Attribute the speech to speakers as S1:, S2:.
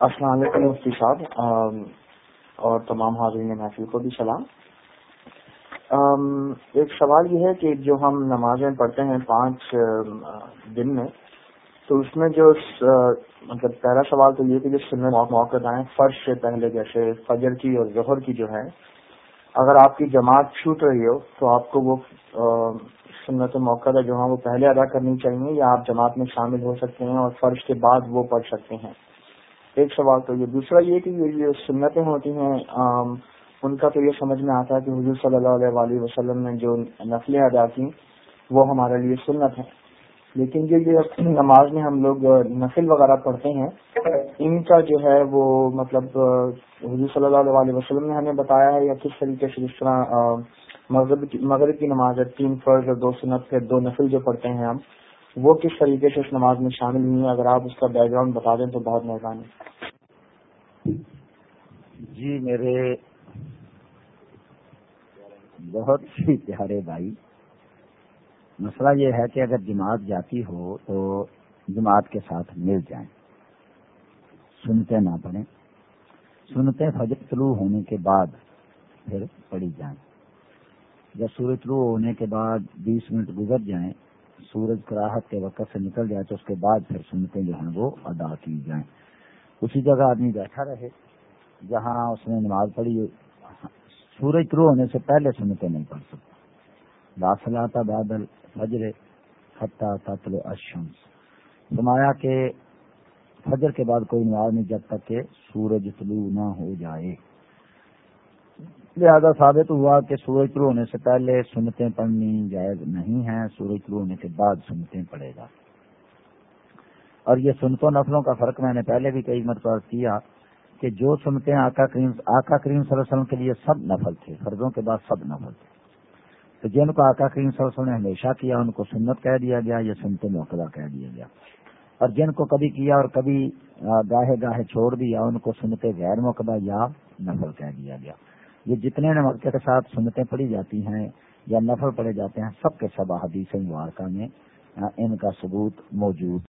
S1: السلام علیکم مفتی صاحب اور تمام حاضرین محفل کو بھی سلام۔ ایک سوال یہ ہے کہ جو ہم نمازیں پڑھتے ہیں پانچ دن میں، تو اس میں جو مطلب پہلا سوال تو یہ کہ جو سننے موقع آئے فرش سے پہلے جیسے فجر کی اور ظہر کی جو ہے، اگر آپ کی جماعت چھوٹ رہی ہو تو آپ کو وہ سنت موقع جو ہے وہ پہلے ادا کرنی چاہیے یا آپ جماعت میں شامل ہو سکتے ہیں اور فرش کے بعد وہ پڑھ سکتے ہیں؟ ایک سوال تو یہ، دوسرا یہ کہ یہ جو سنتیں ہوتی ہیں ان کا تو یہ سمجھ میں آتا ہے کہ حضور صلی اللہ علیہ وآلہ وسلم نے جو نفلیں ادا کی وہ ہمارے لیے سنت ہیں۔ لیکن یہ جو نماز میں ہم لوگ نفل وغیرہ پڑھتے ہیں، ان کا جو ہے وہ مطلب حضور صلی اللہ علیہ وسلم نے ہمیں بتایا ہے یا کس طریقے سے جس طرح مغرب کی نماز ہے، تین فرض اور دو سنت کے دو نفل جو پڑھتے ہیں ہم، وہ کس طریقے سے اس نماز میں شامل ہوئی ہیں؟ اگر آپ اس کا بیک گراؤنڈ بتا دیں تو بہت مہربانی۔
S2: جی میرے بہت ہی پیارے بھائی، مسئلہ یہ ہے کہ اگر جماعت جاتی ہو تو جماعت کے ساتھ مل جائیں۔ سنتے نہ پڑھیں۔ سنتے فجر طلوع ہونے کے بعد پھر پڑھی جائیں۔ جب سورج طلوع ہونے کے بعد بیس منٹ گزر جائیں، سورج کراہت کے وقت سے نکل جائے تو اس کے بعد پھر سنتیں جو ہیں وہ ادا کی جائیں۔ اسی جگہ آدمی بیٹھا رہے، جہاں اس نے نماز پڑھی، سورج شروع ہونے سے پہلے سنتیں نہیں پڑھ سکتا۔ داخلات بادل فجر خطہ تطل اشمس فرمایا کہ فجر کے بعد کوئی نماز نہیں، جب تک کہ سورج طلوع نہ ہو جائے۔ لہذا ثابت ہوا کہ سورج شروع ہونے سے پہلے سنتیں پڑھنی جائز نہیں ہیں۔ سورج شروع ہونے کے بعد سنتیں پڑے گا۔ اور یہ سنتوں نفلوں کا فرق میں نے پہلے بھی کئی مرتبہ کیا کہ جو سنتے ہیں آقا کریم آقا کریم صلی اللہ علیہ وسلم کے لیے سب نفل تھے، فرضوں کے بعد سب نفل تھے۔ تو جن کو آقا کریم صلی اللہ علیہ وسلم نے ہمیشہ کیا، ان کو سنت کہہ دیا گیا یا سنتے موقع کہہ دیا گیا۔ اور جن کو کبھی کیا اور کبھی گاہے گاہے چھوڑ دیا، ان کو سنتے غیر موقع یا نفل کہہ دیا گیا۔ یہ جتنے نماز کے ساتھ سنتیں پڑھی جاتی ہیں یا نفل پڑے جاتے ہیں، سب کے سب حدیث مبارکہ میں ان کا ثبوت موجود